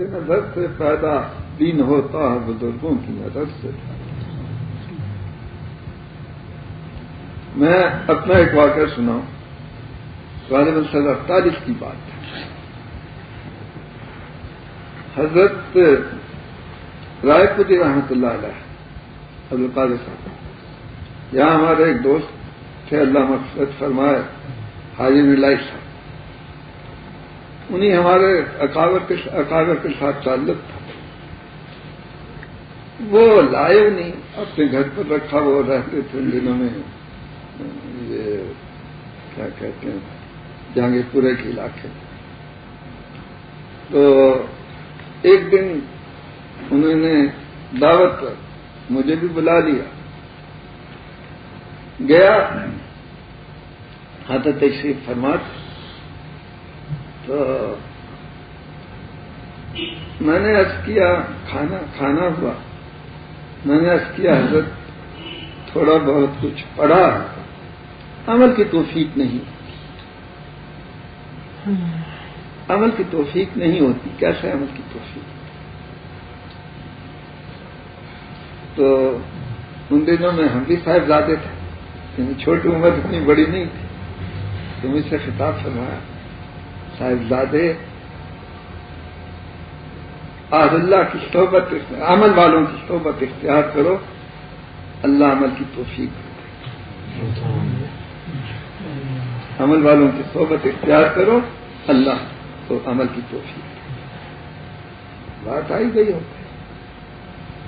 نظر سے پیدا دین ہوتا ہے، بزرگوں کی نظر سے۔ میں اپنا ایک واقعہ سناؤں۔ غالب صدر اڑتالیس کی بات ہے۔ حضرت رائے پتی رحمت اللہ علیہ عبدالقادر صاحب۔ یہاں ہمارے ایک دوست تھے، اللہ مقصد فرمائے، حاجی ملائی صاحب۔ انہیں ہمارے اکاور کے کے ساتھ تعلق تھا۔ وہ لائے نہیں، اپنے گھر پر رکھا، وہ رہتے تھے ان دنوں میں۔ یہ کیا کہتے ہیں جہانگیر پورے کے علاقے۔ تو ایک دن انہوں نے دعوت پر مجھے بھی بلا لیا۔ گیا حضرت تشریف فرمات تو میں نے عرض کیا، کھانا کھانا ہوا۔ میں نے عرض کیا، حضرت، تھوڑا بہت کچھ پڑھا۔ عمل کی توفیق نہیں۔ عمل کی توفیق نہیں ہوتی۔ کیسے عمل کی توفیق؟ تو ان دنوں میں ہم بھی صاحب زیادہ تھے یعنی چھوٹی عمر اتنی بڑی نہیں تھی۔ تو مجھ سے خطاب فرمایا صاحبزادے آج اللہ کی صحبت، عمل والوں کی صحبت اختیار کرو۔ اللہ عمل کی توفیق عمل والوں کی صحبت اختیار کرو۔ اللہ کو عمل کی توفیق بات آئی گئی ہو۔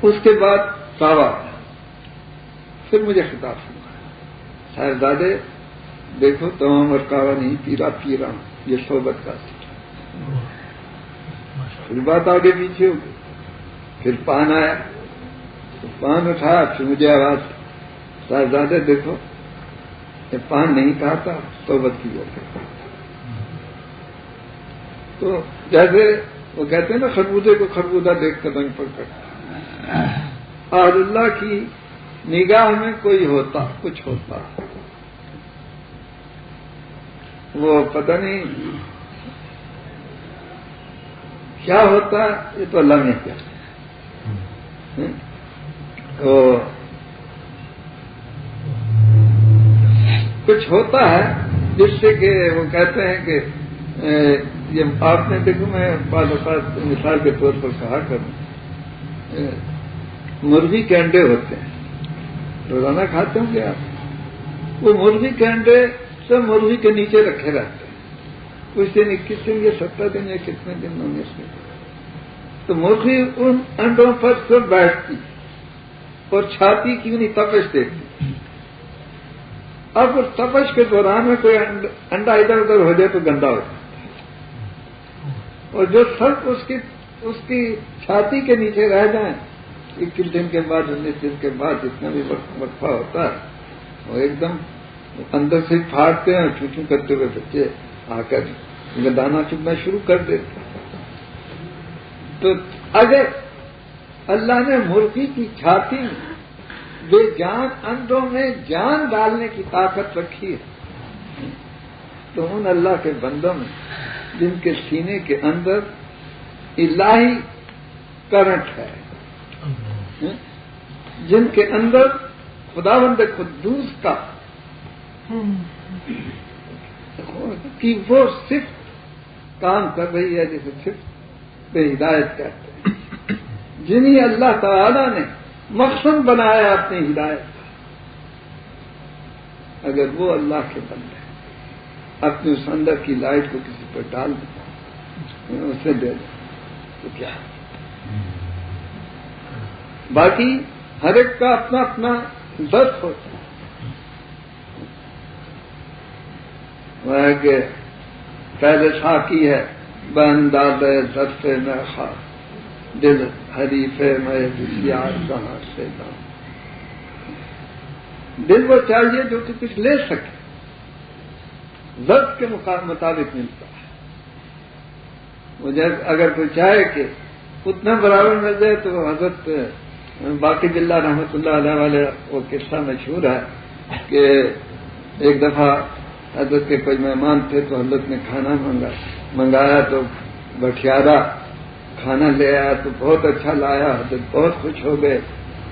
اس کے بعد کعوا پھر مجھے خطاب سنا صاحبزادے، دیکھو تمام اور کعوا نہیں پیرا پی رہا ہوں یہ صحبت کا پھر بات آگے پیچھے ہو گئی۔ پھر پان آیا۔ تو پان اٹھایا پھر مجھے آواز صاحبزادے دیکھو یہ پان نہیں کہا صحبت کی وجہ تو جیسے وہ کہتے ہیں نا خربوزے کو خربوزہ دیکھ کر رنگ پڑ کر اور اللہ کی نگاہ میں کوئی ہوتا کچھ ہوتا۔ وہ پتہ نہیں کیا ہوتا یہ تو اللہ نے کیا۔ تو کچھ ہوتا ہے جس سے کہ وہ کہتے ہیں کہ یہ آپ نے دیکھو، میں بعض اوقات مثال کے طور پر کہا کروں۔ مرغی کے انڈے ہوتے ہیں۔ روزانہ کھاتے ہوں گے آپ؟ وہ مرغی کے انڈے سب مرغی کے نیچے رکھے رہتے ہیں۔ کچھ دن اکیس دن یا سترہ دن یا کتنے دن انیس میں۔ تو مرغی ان انڈوں پر سب بیٹھتی اور چھاتی کی نہیں تپش دیکھتی اب اس تپش کے دوران میں کوئی انڈا ادھر ادھر ہو جائے تو گندا ہو جائے اور جو سب اس کی اس کی چھاتی کے نیچے رہ جائیں اکیس دن کے بعد، انیس دن کے بعد جتنا بھی وقفہ ہوتا ہے، وہ ایک دم اندر سے پھاڑتے ہیں چھو کرتے ہوئے بچے آ کر دانا چکنا شروع کر دیتے تو اگر اللہ نے مرغی کی چھاتی بے جان اندوں میں جان ڈالنے کی طاقت رکھی ہے تو ان اللہ کے بندوں میں جن کے سینے کے اندر الہی کرنٹ ہے۔ جن کے اندر خدا بند خدوس کا کہ وہ صرف کام کر رہی ہے جسے صرف بے ہدایت کہتے ہیں۔ جنہیں اللہ تعالی نے مقصد بنایا اپنی ہدایت کا۔ اگر وہ اللہ کے بندے اپنے اس اندر کی لائٹ کو کسی پر ڈال دیں اسے دے دیں، تو کیا؟ باقی ہر ایک کا اپنا اپنا درد ہوتا ہے۔ وہ کہ پہلے ساکی ہے، بہن داد میں خا دل حریف میں یار کہاں سے دام دل وہ چاہیے جو کہ کچھ لے سکے۔ ضبط کے مطابق ملتا ہے۔ مجھے اگر کوئی چاہے کہ اتنا برابر مل جائے تو حضرت، باقی بلّہ رحمۃ اللہ علیہ والے وہ قصہ مشہور ہے کہ ایک دفعہ حضرت کے کوئی مہمان تھے تو حضرت نے کھانا منگا، منگایا تو بٹھیارا کھانا لے آیا تو بہت اچھا لایا تو بہت خوش ہو گئے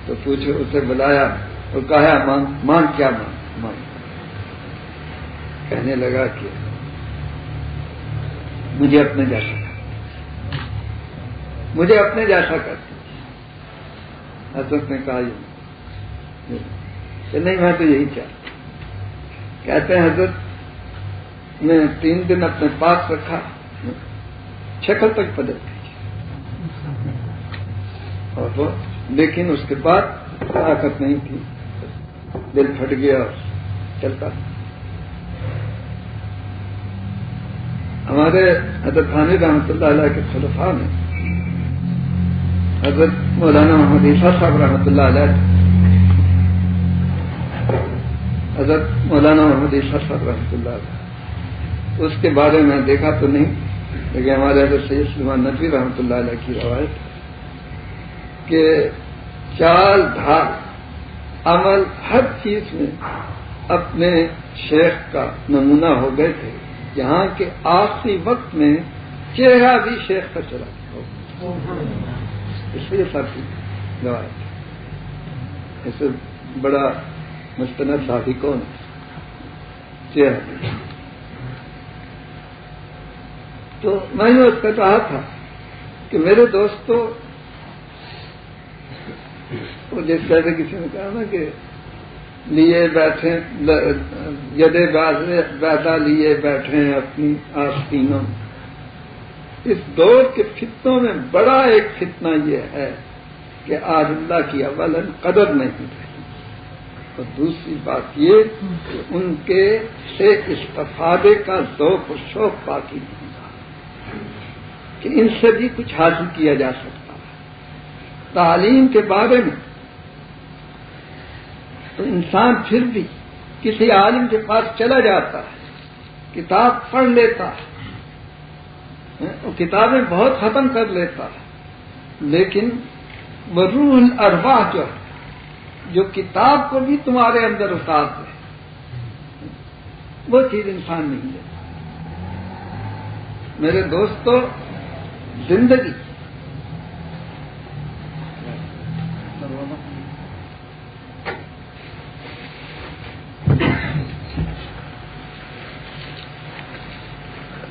تو پوچھو، اسے بلایا اور کہا مان کیا مان مان کہنے لگا کہ مجھے اپنے جیسا کر۔ مجھے اپنے جیسا کر۔ حضرت نے کہا، یہ کہ نہیں، میں تو یہی چاہتا کہتے ہیں، حضرت میں تین دن اپنے پاس رکھا شکل تک بدل گئی اور وہ، لیکن اس کے بعد طاقت نہیں تھی۔ دل پھٹ گیا اور چلتا۔ ہمارے حضرت خان رحمۃ اللہ علیہ کے خلفاء میں حضرت مولانا محمد عیسیٰ صاحب رحمۃ اللہ علیہ، حضرت مولانا محمد عیسیٰ صاحب رحمۃ اللہ علیہ۔ اس کے بارے میں دیکھا تو نہیں، لیکن ہمارے حضرت سید سلمان نقوی رحمۃ اللہ علیہ کی روایت کہ چال دھار عمل ہر چیز میں اپنے شیخ کا نمونہ ہو گئے تھے۔ یہاں کے آخری وقت میں چہرہ بھی شیخ کا چلا۔ اس لیے ساتھی، روایت۔ اسے بڑا مستند ساتھی کون؟ چہرہ۔ تو میں نے اس کا کہا تھا کہ میرے دوستوں جس طرح کسی نے کہا نا کہ لیے بیٹھے، جدے بیدا لیے بیٹھے ہیں اپنی آستینوں۔ اس دور کے فتنوں میں بڑا ایک فتنہ یہ ہے کہ آج اللہ کی اول قدر نہیں رہی۔ اور دوسری بات یہ کہ ان کے سے استفادے کا ذوق و شوق باقی نہیں۔ کہ ان سے بھی کچھ حاصل کیا جا سکتا ہے۔ تعلیم کے بارے میں تو انسان پھر بھی کسی عالم کے پاس چلا جاتا ہے، کتاب پڑھ لیتا ہے وہ کتابیں بہت ختم کر لیتا ہے۔ لیکن وہ روح الارواح جو ہے، جو کتاب کو بھی تمہارے اندر اتار دے۔ وہ چیز انسان نہیں ہے میرے دوستو زندگی۔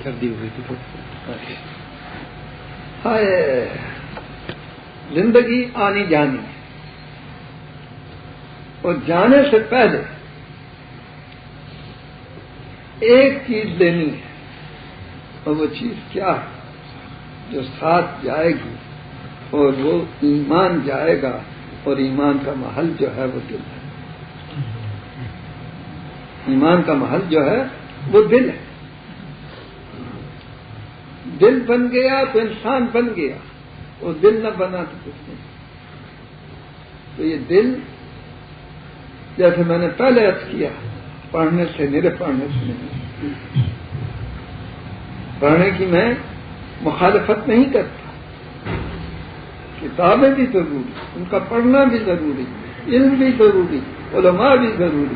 سردی ہوئی تھی۔ ہائے زندگی آنی جانی۔ اور جانے سے پہلے ایک چیز لینی ہے اور وہ چیز کیا ہے؟ جو ساتھ جائے گی اور وہ ایمان جائے گا اور ایمان کا محل جو ہے وہ دل ہے۔ ایمان کا محل جو ہے وہ دل ہے۔ دل بن گیا تو انسان بن گیا۔ اور دل نہ بنا تو کچھ نہیں۔ تو یہ دل جیسے میں نے پہلے ارد کیا، پڑھنے سے، میرے پڑھنے سے نہیں۔ پڑھنے کی میں مخالفت نہیں کرتا۔ کتابیں بھی ضروری، ان کا پڑھنا بھی ضروری، علم بھی ضروری، علماء بھی ضروری۔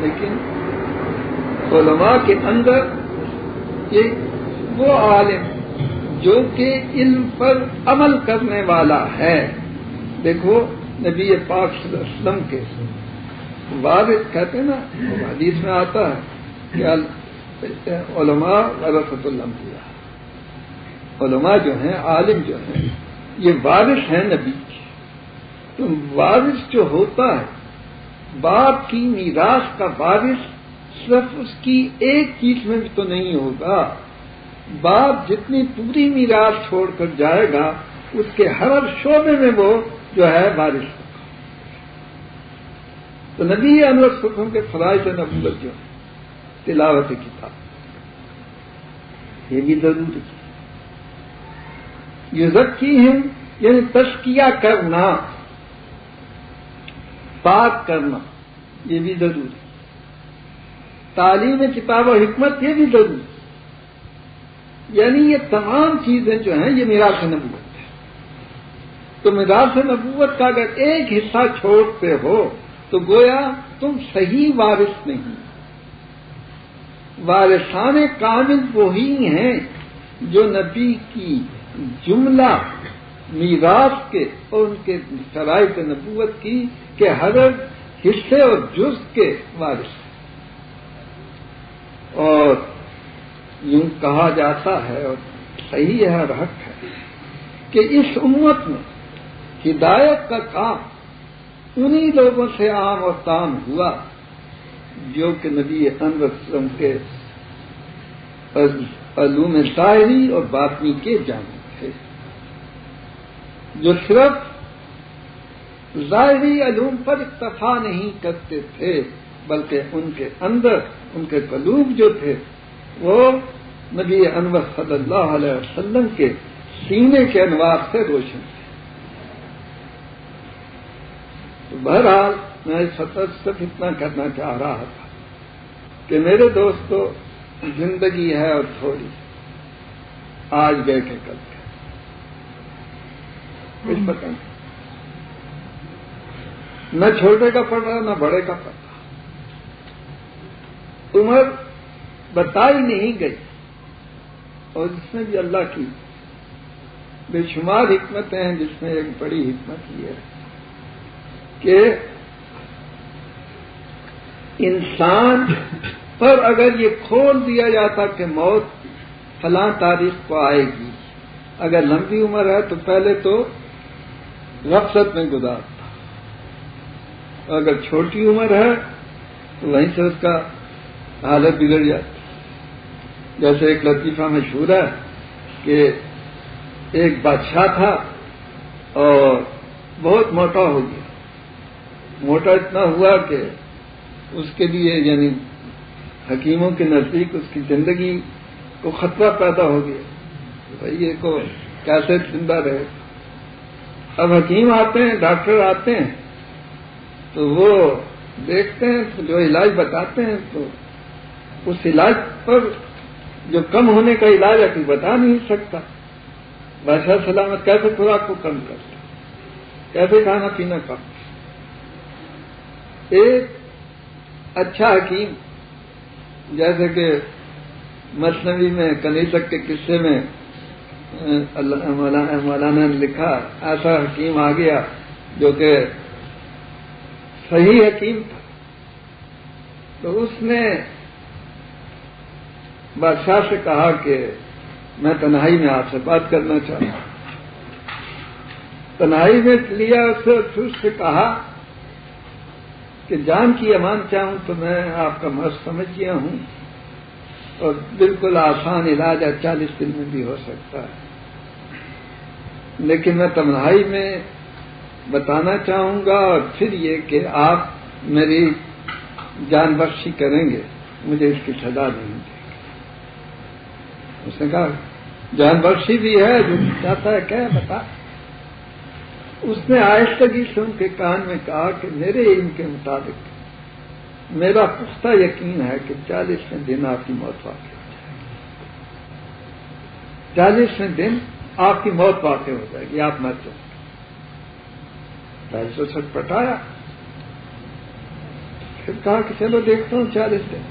لیکن علماء کے اندر یہ وہ عالم جو کہ علم پر عمل کرنے والا ہے۔ دیکھو، نبی پاک صلی اللہ علیہ وسلم کے وارث کہتے ہیں نا حدیث میں آتا ہے کہ علماء ورثت کیا۔ علماء جو ہیں، عالم جو ہیں، یہ وارث ہیں نبی کی۔ تو وارث جو ہوتا ہے، باپ کی میراث کا وارث صرف اس کی ایک چیز میں بھی تو نہیں ہوگا۔ باپ جتنی پوری میراث چھوڑ کر جائے گا، اس کے ہر شعبے میں وہ جو ہے بارش ہوگا۔ تو نبی انور سکھوں کے فرائض نبوت جو ہے تلاوت کتاب۔ یہ بھی ضروری ہے یہ ذکی ہیں یعنی تشکیہ کرنا، پاک کرنا، یہ بھی ضروری۔ تعلیم کتاب و حکمت، یہ بھی ضروری۔ یعنی یہ تمام چیزیں جو ہیں، یہ میراث نبوت ہے تو میراث نبوت کا اگر ایک حصہ چھوڑتے ہو، تو گویا تم صحیح وارث نہیں۔ وارثان کامل وہی ہیں جو نبی کی جملہ میراث کے اور ان کے شرائط نبوت کی کہ ہر حصے اور جز کے وارث اور یوں کہا جاتا ہے اور صحیح ہے اور حق ہے کہ اس امت میں ہدایت کا کام انہی لوگوں سے عام اور تام ہوا جو کہ نبی انسلم کے علوم ظاہری اور باطنی کے جانے جو صرف ظاہری علوم پر اکتفا نہیں کرتے تھے، بلکہ ان کے اندر ان کے قلوب جو تھے، وہ نبی انور صلی اللہ علیہ وسلم کے سینے کے انوار سے روشن تھے۔ تو بہرحال میں اس سطح صرف اتنا کرنا چاہ رہا تھا کہ میرے دوستو، زندگی ہے اور تھوڑی۔ آج گئے کے کل۔ کچھ پتہ نہیں نہ چھوٹے کا پڑ رہا، نہ بڑے کا پڑ رہا۔ عمر بتائی نہیں گئی۔ اور جس میں بھی اللہ کی بے شمار حکمتیں ہیں، جس میں ایک بڑی حکمت یہ ہے کہ انسان پر اگر یہ کھول دیا جاتا کہ موت فلاں تاریخ کو آئے گی۔ اگر لمبی عمر ہے تو پہلے تو رفست میں گزارتا اگر چھوٹی عمر ہے، تو وہیں سے اس کا حالت بگڑ جاتی۔ جیسے ایک لطیفہ مشہور ہے کہ ایک بادشاہ تھا اور بہت موٹا ہو گیا۔ موٹا اتنا ہوا کہ اس کے لیے یعنی حکیموں کے نزدیک اس کی زندگی کو خطرہ پیدا ہو گیا۔ بھائی، یہ کو کیسے زندہ رہے؟ اب حکیم آتے ہیں، ڈاکٹر آتے ہیں، تو وہ دیکھتے ہیں، تو جو علاج بتاتے ہیں، تو اس علاج پر جو کم ہونے کا علاج ہے، کوئی بتا نہیں سکتا۔ بادشاہ سلامت کیسے خوراک کو کم کرتا کیسے کھانا پینا کم؟ ایک اچھا حکیم، جیسے کہ مصنوعی میں کنیسک کے قصے میں مولانا نے لکھا، ایسا حکیم آ گیا جو کہ صحیح حکیم تھا۔ تو اس نے بادشاہ سے کہا کہ میں تنہائی میں آپ سے بات کرنا چاہتا ہوں۔ تنہائی میں لیا اسے پھر سے کہا کہ جان کی امان چاہوں تو میں آپ کا مرض سمجھ گیا ہوں۔ اور بالکل آسان علاج ہے دن میں بھی ہو سکتا ہے۔ لیکن میں تنہائی میں بتانا چاہوں گا اور پھر یہ کہ آپ میری جان بخشی کریں گے، مجھے اس کی سزا نہیں دیں اس نے کہا، جان بخشی بھی ہے، جو چاہتا ہے کیا بتا۔ اس نے آہستگی سے ان کے کان میں کہا کہ میرے علم کے مطابق میرا پختہ یقین ہے کہ چالیسویں دن آپ کی موت واقع ہو جائے گی۔ چالیسویں دن آپ کی موت واقع ہو جائے گی، آپ مر جائیں چالیس سو سٹ پٹایا۔ پھر کہا کہ چلو دیکھتا ہوں چالیس دن۔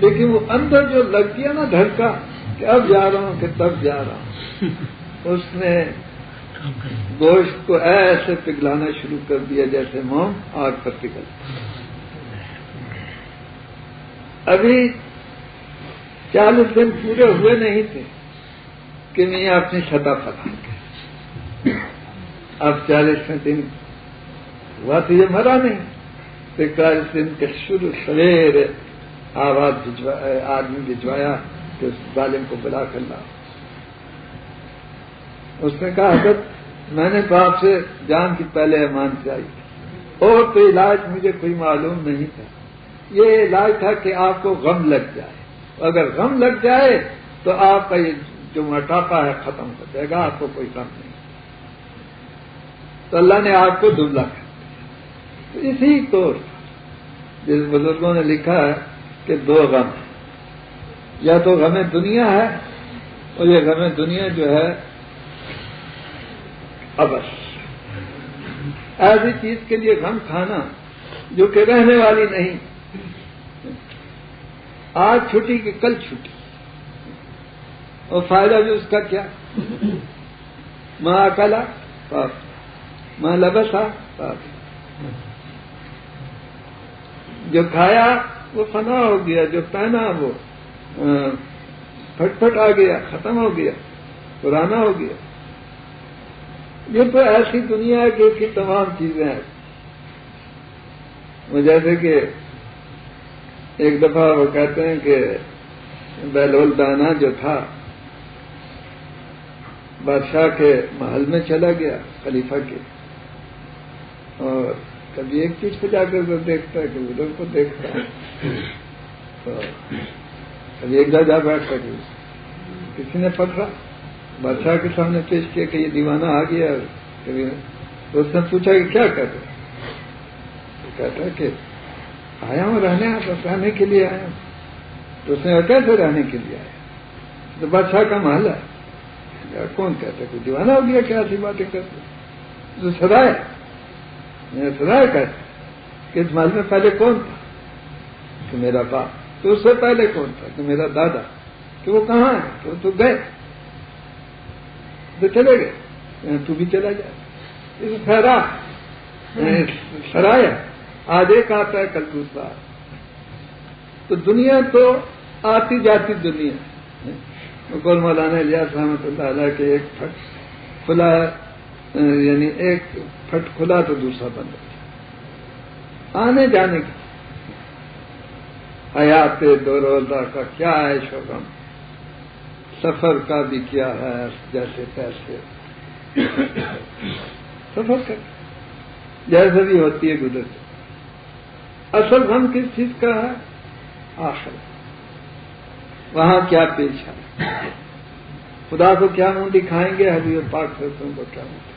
لیکن وہ اندر جو لگ گیا نا دھڑکا کہ اب جا رہا ہوں کہ تب جا رہا ہوں۔ اس نے گوشت کو ایسے پگلانا شروع کر دیا جیسے موم آگ پر پگلتا ابھی چالیس دن پورے ہوئے نہیں تھے کہ میں اپنی سطح پتا اب چالیسویں دن ہوا تو یہ مرا نہیں پھر چالیس دن کے شروع سویر آواز آدمی بھجوایا کہ اس ظالم کو بلا کر لا اس نے کہا، حضرت، میں نے تو آپ سے جان کی پہلے ایمان سے آئی۔ اور تو علاج مجھے کوئی معلوم نہیں تھا۔ یہ علاج تھا کہ آپ کو غم لگ جائے۔ اگر غم لگ جائے تو آپ کا یہ جو مٹاپا ہے ختم ہو جائے گا، آپ کو کوئی غم نہیں۔ تو اللہ نے آپ کو دبلا کر تو اسی طور جس بزرگوں نے لکھا ہے کہ دو غم یا تو غم دنیا ہے اور یہ غم دنیا جو ہے ابس ایسی چیز کے لیے غم کھانا جو کہ رہنے والی نہیں آج چھٹی کہ کل چھٹی۔ اور فائدہ بھی اس کا کیا؟ ماں اکلا پاپ ماں لبسا پاپ جو کھایا وہ فنا ہو گیا، جو پہنا وہ پھٹ پھٹ آ گیا، ختم ہو گیا، پرانا ہو گیا۔ یہ تو ایسی دنیا ہے کہ اس کی تمام چیزیں ہیں۔ جیسے کہ ایک دفعہ وہ کہتے ہیں کہ بیلول دانا جو تھا، بادشاہ کے محل میں چلا گیا، خلیفہ کے۔ اور کبھی ایک چیز کو جا کر دیکھتا ہے کبھی ادھر کو دیکھتا ہے۔ تو کبھی ایک جگہ جا بیٹھتا کہ کسی نے پکڑا۔ بادشاہ کے سامنے پیش کیا کہ یہ دیوانہ آ گیا۔ کبھی تو اس نے پوچھا کہ کیا کہتے کہتا ہے کہ آیا ہوں رہنے رہنے کے لیے آیا ہوں۔ تو اس نے کیسے رہنے کے لیے آیا؟ تو بادشاہ کا محل ہے۔ کون کہتا ہے؟ دیوانہ ہو گیا کیا ایسی باتیں کرتے تو سدائے سدائے کہتے کہ اس محل میں پہلے کون تھا؟ کہ میرا باپ۔ تو اس سے پہلے کون تھا؟ کہ میرا دادا۔ کہ وہ کہاں ہے؟ تو تو گئے۔ تو چلے گئے۔ تو بھی چلا جائے سرا سرایا آج ایک آتا ہے کل دوسرا تو دنیا تو آتی جاتی دنیا۔ مکول مولانا الیاس رحمۃ اللہ علیہ کے ایک پھٹ کھلا یعنی ایک پھٹ کھلا تو دوسرا بند آنے جانے کی۔ حیات دو روزہ کا کیا ہے شوگم؟ سفر کا بھی کیا ہے جیسے پیسے۔ سفر کا۔ جیسے بھی ہوتی ہے گزرتے اصل غم کس چیز کا ہے؟ آخر۔ وہاں کیا پیش ہے؟ خدا کو کیا منہ دکھائیں گے؟ حضور پاک کرتوں کو کیا منہ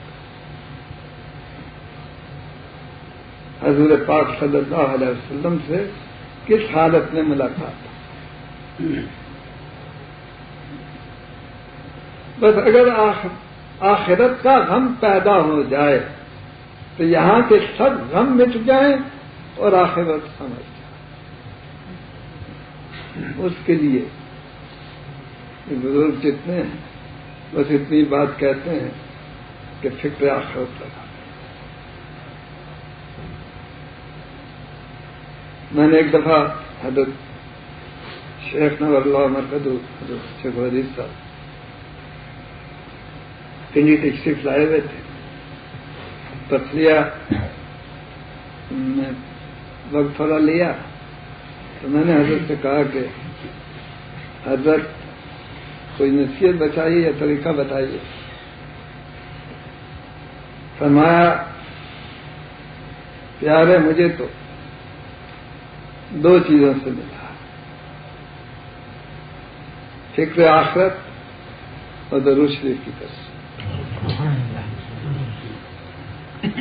حضور پاک صلی اللہ علیہ وسلم سے کس حالت میں ملاقات؟ بس اگر آخرت کا غم پیدا ہو جائے تو یہاں کے سب غم مٹ جائیں۔ اور آخرت سمجھ۔ اس کے لیے بزرگ جتنے ہیں، بس اتنی بات کہتے ہیں کہ فکر آخرت لگا میں نے ایک دفعہ حضرت شیخ نور اللہ مرکز حضرت شیخ عزیز صاحب کنڈی ڈسٹرکٹ لائے ہوئے تھے۔ تفریح میں وقت تھوڑا لیا تو میں نے حضرت سے کہا کہ حضرت کوئی نصیحت بچائیے یا طریقہ بتائیے؟ فرمایا پیارے مجھے تو دو چیزوں سے ملا۔ فکر آخرت اور درود شریف کی طرف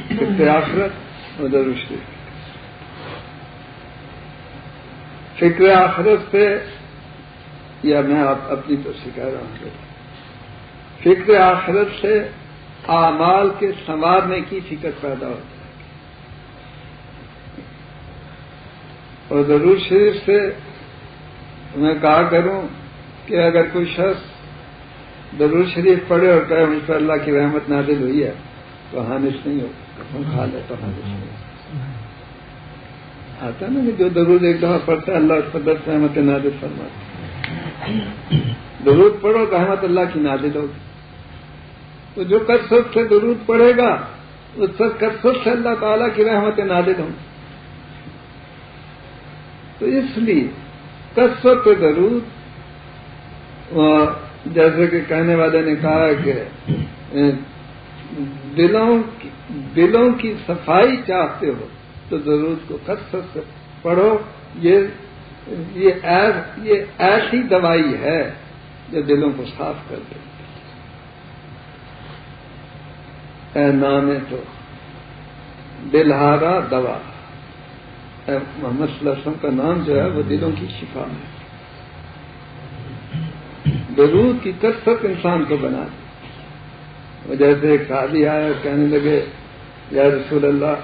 فکر آخرت اور درود شریف۔ فکر آخرت سے، یا میں آپ اپنی طرف سے کہہ رہا ہوں فکر آخرت سے اعمال کے سنوارنے کی فکر پیدا ہوتی اور ضرور شریف سے میں کہا کروں کہ اگر کوئی شخص ضرور شریف پڑھے اور کہے مجھ پر اللہ کی رحمت نازل ہوئی ہے، تو حانش نہیں ہو کھا لے تو حانش نہیں آتا نا جو ضرور ایک دفعہ پڑھتا ہے، اللہ اس پر دس رحمت نازل فرماتا درود پڑھو تو احمد اللہ کی نازل ہوگی۔ تو جو کثرت سے درود پڑھے گا، اس پر کثرت سے اللہ تعالیٰ کی رحمت نازل ہوں۔ تو اس لیے کثرت ضرور جیسے کہ کہنے والے نے کہا کہ دلوں کی دلوں کی صفائی چاہتے ہو۔ تو ضرور کو کثرت سے پڑھو۔ یہ یہ ایسی دوائی ہے جو دلوں کو صاف کر دے۔ اے نام تو، دلہارا دوا۔ محمد صلی اللہ علیہ وسلم کا نام جو ہے وہ دلوں کی شفا ہے۔ درود کی کثرت انسان کو بنا دی وہ جیسے ایک شادی آیا کہنے لگے، یا رسول اللہ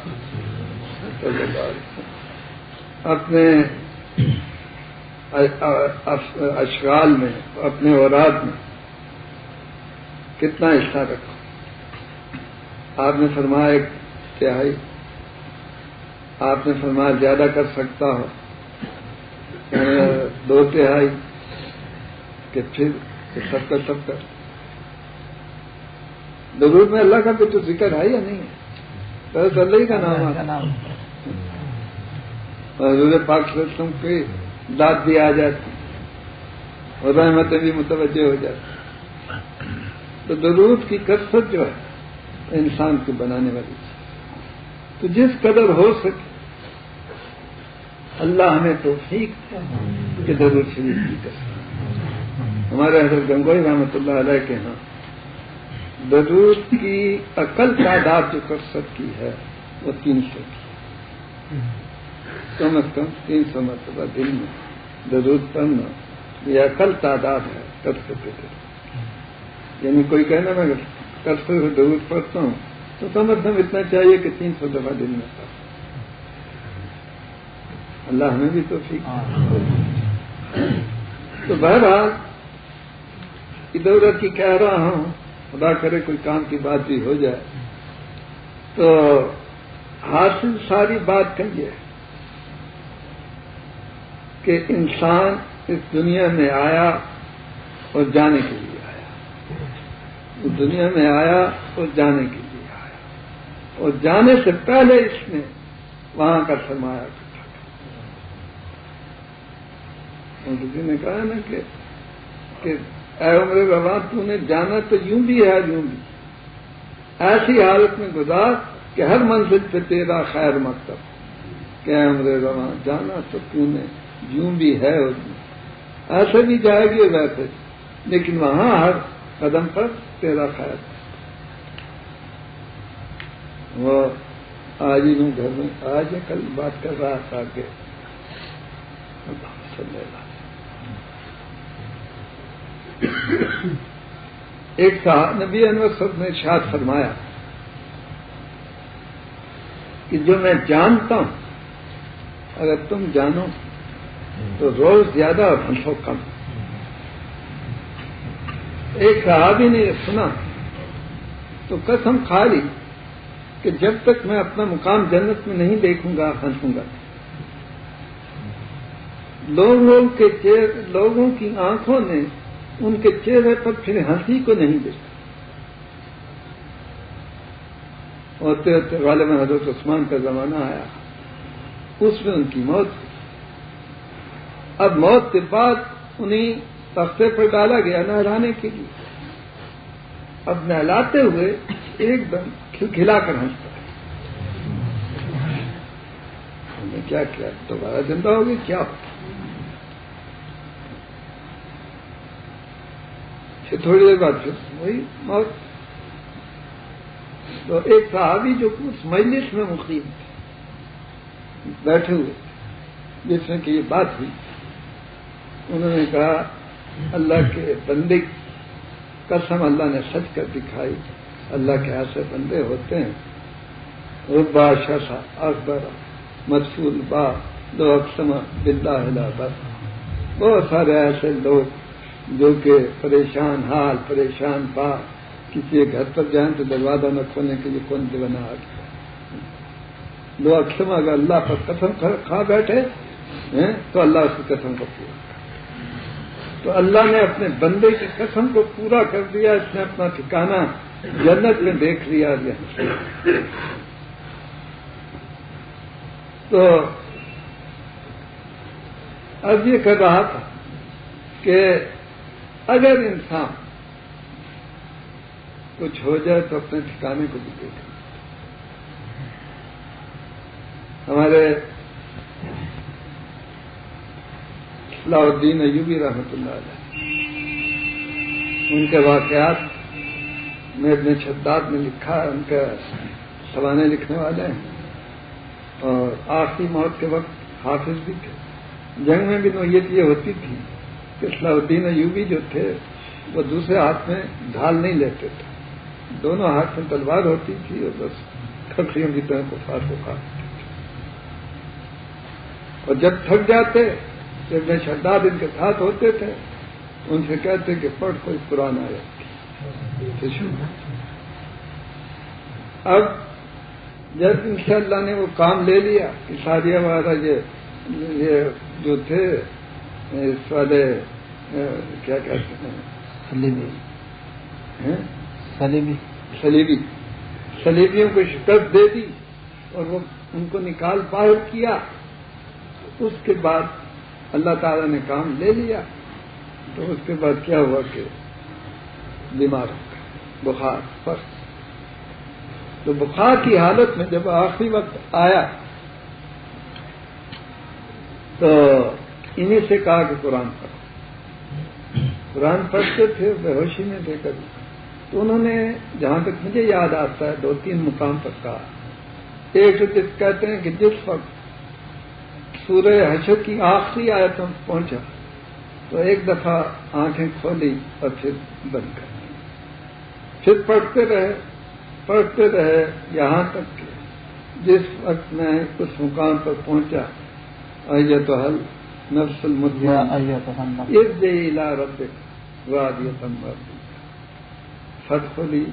اپنے اشغال میں، اپنے اوراد میں کتنا حصہ رکھو؟ آپ نے فرمایا ایک تہائی، آپ نے فرمایا زیادہ کر سکتا ہو۔ یعنی دو تہائی کہ پھر سب کا سب کا۔ ضرور میں اللہ کا بھی تو ذکر ہے یا نہیں؟ ہے اللہ ہی کا نام ہے۔ حضور پاک سم کی داد بھی آ جاتی۔ اور رحمتیں بھی متوجہ ہو جاتی تو ضرورت کی کثرت جو ہے، انسان کو بنانے والی۔ تو جس قدر ہو سکے، اللہ ہمیں تو ٹھیک کہ ضرورت شریف کی کثرت۔ ہمارے حضرت گنگوئی رحمۃ اللہ علیہ کے ہاں ضرورت کی عقل تعداد جو کثرت کی ہے، وہ تین سو کی۔ کم از کم تین سو مرتبہ دن میں ضرورت پڑھنا یہ عقل تعداد ہے کر سکتے تھے یعنی کوئی کہنا میں کر سکتے ضرورت پڑھتا ہوں، تو کم از کم اتنا چاہیے کہ تین سو دفعہ دن میں پڑھ اللہ ہمیں بھی تو ٹھیک تو بہرحال، ادھر کی کہہ رہا ہوں، خدا کرے کوئی کام کی بات بھی ہو جائے۔ تو حاصل ساری بات کہیے کہ انسان اس دنیا میں آیا اور جانے کے لیے آیا۔ اس دنیا میں آیا اور جانے کے لیے آیا۔ اور جانے سے پہلے اس نے وہاں کا سرمایہ اکٹھا اور کسی نے کہا نا کہ اے عمر رواں تو نے جانا تو یوں بھی ہے یوں بھی۔ ایسی حالت میں گزار کہ ہر منزل پہ تیرا خیر مکتب کہ اے عمر رواں جانا تو تو نے یوں بھی ہے ایسے بھی جائے گی ویسے، لیکن وہاں ہر قدم پر تیرا خیر۔ وہ آج ہی ہوں گھر میں، آج کل بات کر رہا تھا کہ ایک صاحب نبی انور صاحب نے شاد فرمایا کہ جو میں جانتا ہوں، اگر تم جانو تو روز زیادہ اور ہنسو کم۔ ایک صحابی نے یہ سنا۔ تو قسم کھا لی کہ جب تک میں اپنا مقام جنت میں نہیں دیکھوں گا ہنسوں گا۔ لوگوں کے چہرے لوگوں کی آنکھوں نے ان کے چہرے پر پھر ہنسی کو نہیں دیکھا۔ اور والے میں حضرت عثمان کا زمانہ آیا۔ اس میں ان کی موت ہوئی۔ اب موت کے بعد انہیں تختے پر ڈالا گیا نہلانے کے لیے۔ اب نہلاتے ہوئے ایک دم کھلا کر ہنستا نے کیا کیا؟ دوبارہ زندہ ہوگی کیا پھر تھوڑی دیر بعد پھر وہی موت۔ تو ایک صحابی جو اس مجلس میں مقیم تھے، بیٹھے ہوئے، جس میں کہ یہ بات ہوئی۔ انہوں نے کہا، اللہ کے بندے قسم اللہ نے سچ کر دکھائی۔ اللہ کے ایسے بندے ہوتے ہیں۔ ربا شسا اکبر مدفول با دو اقسم بلا بس۔ بہت سارے ایسے لوگ جو کہ پریشان حال، پریشان با۔ کسی گھر پر جائیں تو دروازہ نہ کھولنے کے لیے کون بنا آ گیا۔ دو اقسم اگر اللہ پر قسم کھا بیٹھے تو اللہ اس کی قسم کو پورا تو اللہ نے اپنے بندے کی قسم کو پورا کر دیا، اس نے اپنا ٹھکانا جنت میں دیکھ لیا تو اب یہ کر رہا تھا کہ اگر انسان کچھ ہو جائے تو اپنے ٹھکانے کو بھی دیکھ ہمارے صلاح الدین ایوبی رحمۃ اللہ علیہ۔ ان کے واقعات میں اپنے شداد میں لکھا ہے، ان کا سوانے لکھنے والے ہیں۔ اور آخری موت کے وقت حافظ بھی تھے۔ جنگ میں بھی نوعیت یہ ہوتی تھی کہ صلاح الدین ایوبی جو تھے، وہ دوسرے ہاتھ میں ڈھال نہیں لیتے تھے۔ دونوں ہاتھ میں تلوار ہوتی تھی اور بس کھکڑیوں کی طرح کو فاٹ کو کھاتے اور جب تھک جاتے جب میں شداد ان کے ساتھ ہوتے تھے ان سے کہتے کہ پڑھ کوئی پرانا ہے اب جب انشاءاللہ نے وہ کام لے لیا کہ شادی والا یہ جو تھے اس والے کیا کہتے ہیں؟ سلیبی سلیبی سلیبی سلیبیوں کو شکست دے دی اور وہ ان کو نکال باہر کیا۔ اس کے بعد اللہ تعالی نے کام لے لیا تو اس کے بعد کیا ہوا کہ بیمار ہو گئے، بخار فرق تو بخار کی حالت میں جب آخری وقت آیا تو انہیں سے کہا کہ قرآن پڑھو۔ قرآن پڑھتے تھے، بے ہوشی میں دے کر تو انہوں نے جہاں تک مجھے یاد آتا ہے، دو تین مقام پر کہا۔ ایک جس کہتے ہیں کہ جس وقت سورہ حشر کی آخری آیت پہنچا۔ تو ایک دفعہ آنکھیں کھولی اور پھر بند کر دی۔ پھر پڑھتے رہے پڑھتے رہے یہاں تک کہ جس وقت میں اس مقام پر پہنچا تو حل نفس المدیا اس دے علا رب وادیتم فتخلی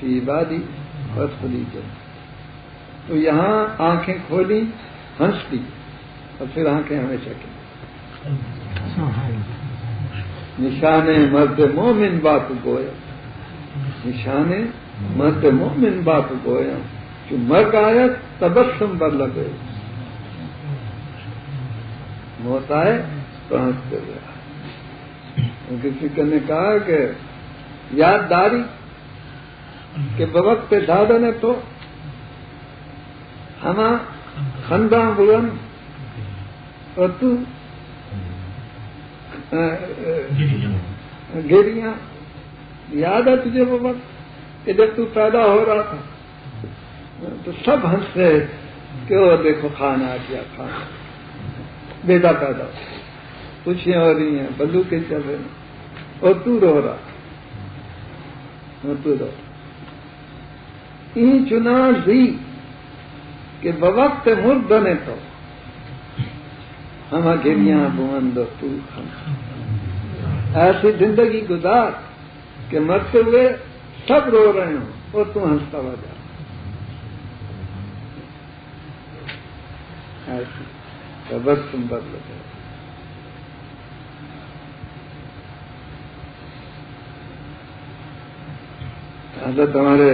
فی عبادی فتخلی جن تو یہاں آنکھیں کھولی ہنس دی۔ اور پھر آنکھیں ہمیشہ کی نشان مرد مومن بات گویا۔ نشان مرد مومن بات گویا۔ جو مرگ آیا، تبسم بر لگے۔ موت آئے تو ہنستے گیا کسی نے کہا کہ یادداری کہ بوقت پہ دادا نے تو ہم خندہ بلند اور تو گیریاں یاد ہے تجھے وہ وقت کہ جب تو پیدا ہو رہا تھا تو سب ہنس رہے کہ وہ دیکھو کھانا کیا کھانا بیٹا پیدا خوشیاں ہو رہی ہیں بلو کے چل رہے ہیں اور تو رو رہا تو رو این چنا دی کہ بوقت مرد بنے تو ہم گریاں بوند ایسی زندگی گزار کہ مرتے ہوئے سب رو رہے ہوں اور تم ہنستا ہوا جا۔ ایسی بس سندر لگے حضرت ہمارے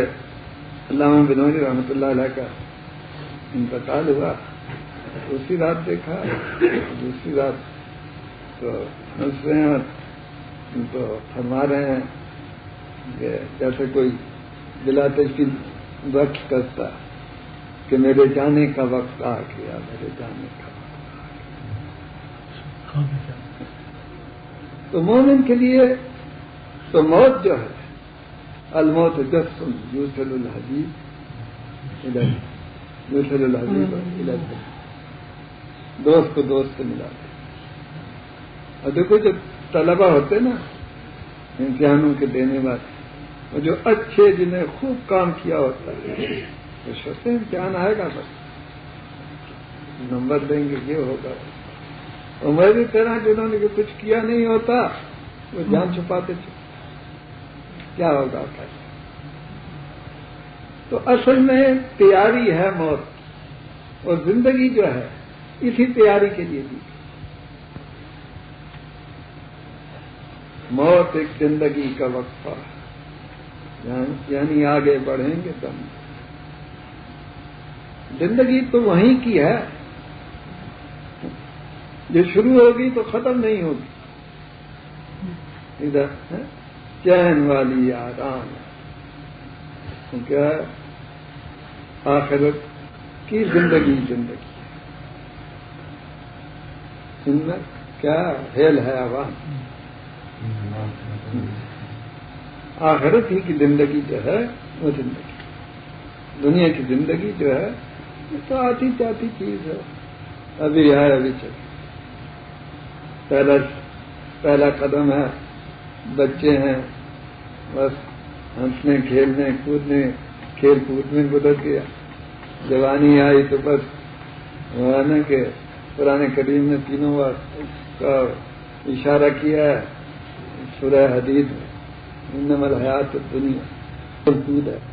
علامہ بنوری رحمۃ اللہ علیہ کا انتقال ہوا۔ اسی رات دیکھا، دوسری رات تو ہنس رہے ہیں تو فرما رہے ہیں کہ جیسے کوئی بلا تشکیل وقت کرتا کہ میرے جانے کا وقت آ گیا، میرے جانے کا وقت تو مومن کے لیے تو موت جو ہے، الموت جسم یوسل الحبیب یوسل الحبیب دوست کو دوست سے ملا اور دیکھو جب طلبا ہوتے نا، امتحانوں کے دینے والے، اور جو اچھے جنہیں خوب کام کیا ہوتا ہے، وہ سوچتے ہیں امتحان آئے گا بس۔ نمبر دیں گے، یہ ہوگا۔ اور میں بھی کہنا جنہوں نے کچھ کیا نہیں ہوتا، وہ جان چھپاتے تھے۔ کیا ہوگا تو اصل میں تیاری ہے موت، اور زندگی جو ہے اسی تیاری کے لیے دی۔ موت ایک زندگی کا وقفہ یعنی-, یعنی آگے بڑھیں گے تم زندگی تو وہیں کی ہے۔ جو شروع ہوگی تو ختم نہیں ہوگی۔ ادھر چین والی آرام کیا آخرت کی زندگی زندگی۔ کیا ہیل ہے عوام آخرت ہی کی زندگی جو ہے وہ زندگی۔ دنیا کی زندگی جو ہے وہ تو آتی جاتی چیز ہے۔ ابھی ہے، ابھی چل پہلا پہلا قدم ہے، بچے ہیں، بس ہنسنے، کھیلنے، کودنے، کھیل کود میں گزر گیا۔ جوانی آئی تو بس کہ پرانے کریم نے تینوں بار کا اشارہ کیا ہے، سورہ حدید میں نمل حیات دنیا ہے۔